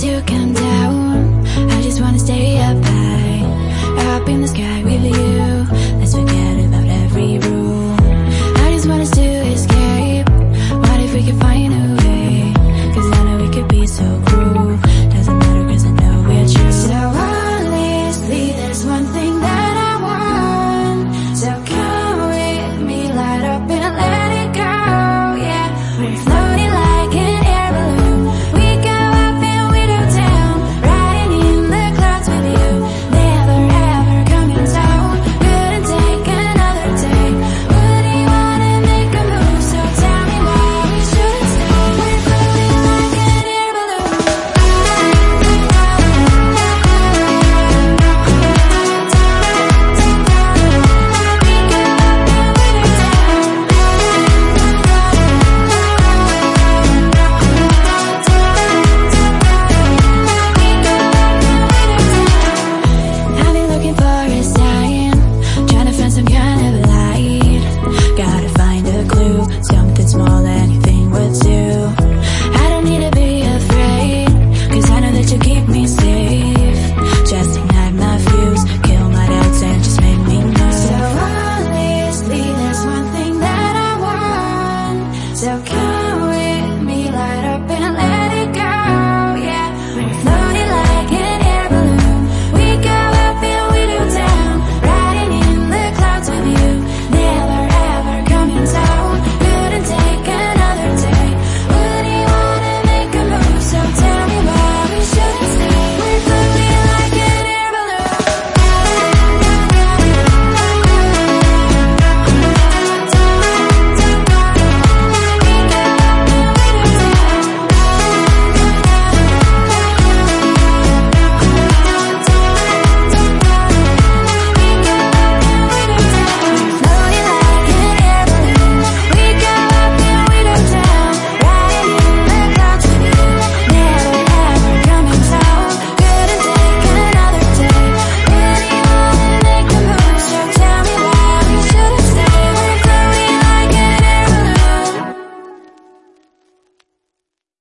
to come down. I just wanna stay up high Up in the sky.